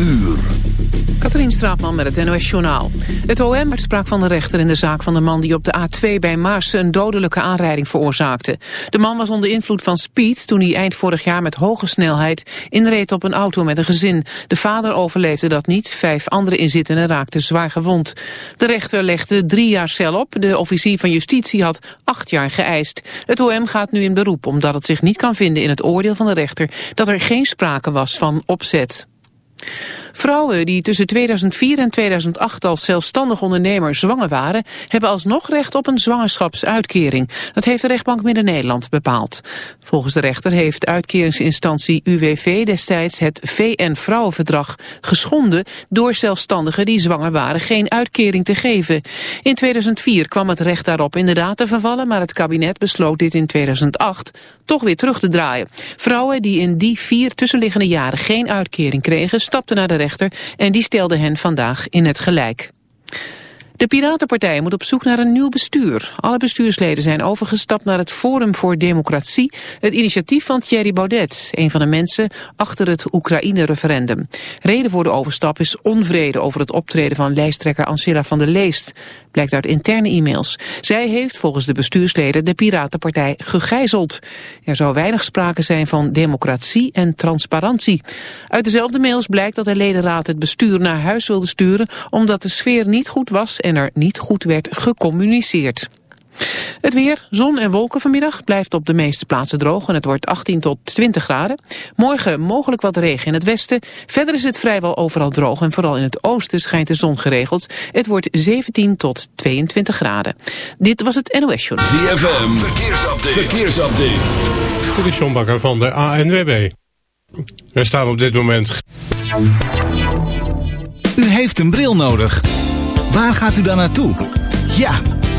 uur. Katrien Straatman met het NOS-journaal. Het OM sprak van de rechter in de zaak van de man die op de A2 bij Maarsen een dodelijke aanrijding veroorzaakte. De man was onder invloed van speed toen hij eind vorig jaar met hoge snelheid inreed op een auto met een gezin. De vader overleefde dat niet, vijf andere inzittenden raakten zwaar gewond. De rechter legde drie jaar cel op, de officier van justitie had acht jaar geëist. Het OM gaat nu in beroep omdat het zich niet kan vinden in het oordeel van de rechter dat er geen sprake was van opzet. Vrouwen die tussen 2004 en 2008 als zelfstandig ondernemer zwanger waren, hebben alsnog recht op een zwangerschapsuitkering. Dat heeft de rechtbank Midden-Nederland bepaald. Volgens de rechter heeft uitkeringsinstantie UWV destijds het VN-vrouwenverdrag geschonden door zelfstandigen die zwanger waren geen uitkering te geven. In 2004 kwam het recht daarop inderdaad te vervallen, maar het kabinet besloot dit in 2008 toch weer terug te draaien. Vrouwen die in die vier tussenliggende jaren geen uitkering kregen, stapten naar de rechter en die stelde hen vandaag in het gelijk. De Piratenpartij moet op zoek naar een nieuw bestuur. Alle bestuursleden zijn overgestapt naar het Forum voor Democratie, het initiatief van Thierry Baudet, een van de mensen achter het Oekraïne-referendum. Reden voor de overstap is onvrede over het optreden van lijsttrekker Ancilla van der Leest, blijkt uit interne e-mails. Zij heeft volgens de bestuursleden de Piratenpartij gegijzeld. Er zou weinig sprake zijn van democratie en transparantie. Uit dezelfde mails blijkt dat de ledenraad het bestuur naar huis wilde sturen, omdat de sfeer niet goed was en er niet goed werd gecommuniceerd. Het weer, zon en wolken vanmiddag blijft op de meeste plaatsen droog en het wordt 18 tot 20 graden. Morgen mogelijk wat regen in het westen. Verder is het vrijwel overal droog en vooral in het oosten schijnt de zon geregeld. Het wordt 17 tot 22 graden. Dit was het NOS Show. ZFM, verkeersupdate. verkeersupdate. Dit is John Bakker van de ANWB. Er staan op dit moment... U heeft een bril nodig. Waar gaat u dan naartoe? Ja,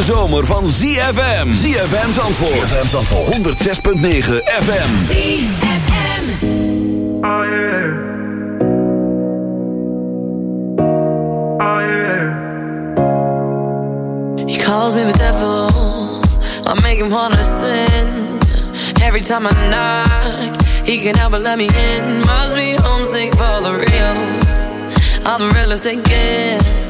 hete zomer van ZFM. ZFM Zandvoort. ZFM Zandvoort. 106.9 FM. ZFM. Oh yeah. Oh yeah. He calls me the devil. I make him wanna sin. Every time I knock, he can help but let me in. Must be homesick for the real. All the realest they.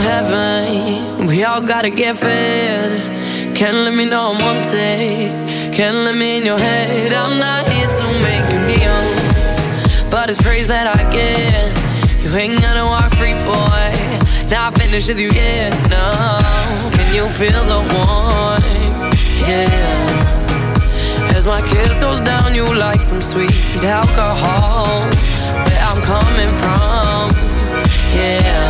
heaven. We all gotta get fed. Can't let me know I'm on tape. Can't let me in your head. I'm not here to make you kneel, but it's praise that I get. You ain't gonna walk free, boy. Now I finished with you yeah. no. Can you feel the warmth? Yeah. As my kiss goes down, you like some sweet alcohol. Where I'm coming from, yeah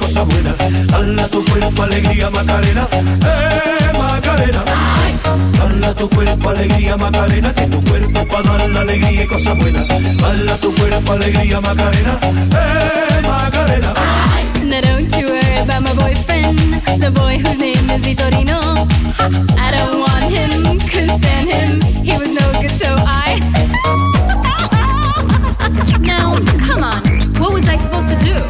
Alegría y. Hala tu cuerpo alegría Macarena, eh Macarena. Tu cuerpo alegría Macarena, que tu cuerpo dar la alegría y cosas buenas. Hala tu cuerpo alegría Macarena, eh Macarena. Now don't you worry about my boyfriend, the boy whose name is Vitorino. I don't want him, couldn't stand him. He was no good, so I. now, come on, what was I supposed to do?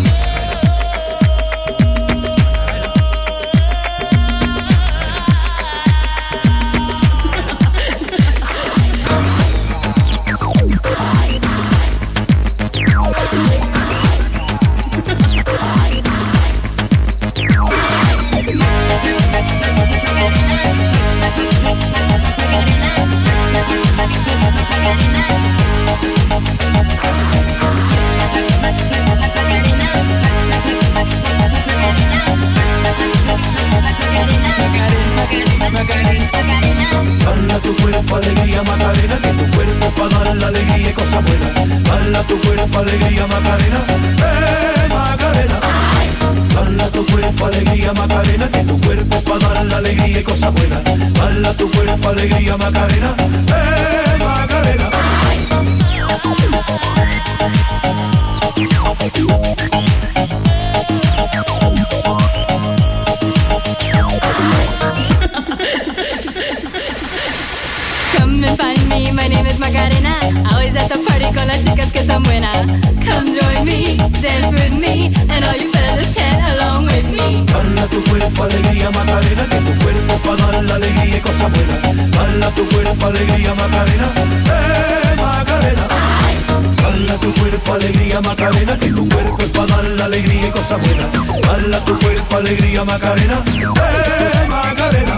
alegría y cosas buenas. Hala tu cuerpo alegría Macarena, eh Macarena. Come and find me, my name is Macarena. Always at the party con las chicas que son buenas. Come join me, dance with me, and all you fellas chant along with me. Hala tu cuerpo alegría Macarena, que tu cuerpo para dar la alegría y cosas buenas. Hala tu cuerpo alegría Macarena, eh Macarena. Hala tu cuerpo alegría Macarena, que tu cuerpo es para dar la alegría y cosas buenas. Hala tu cuerpo alegría Macarena, eh Macarena.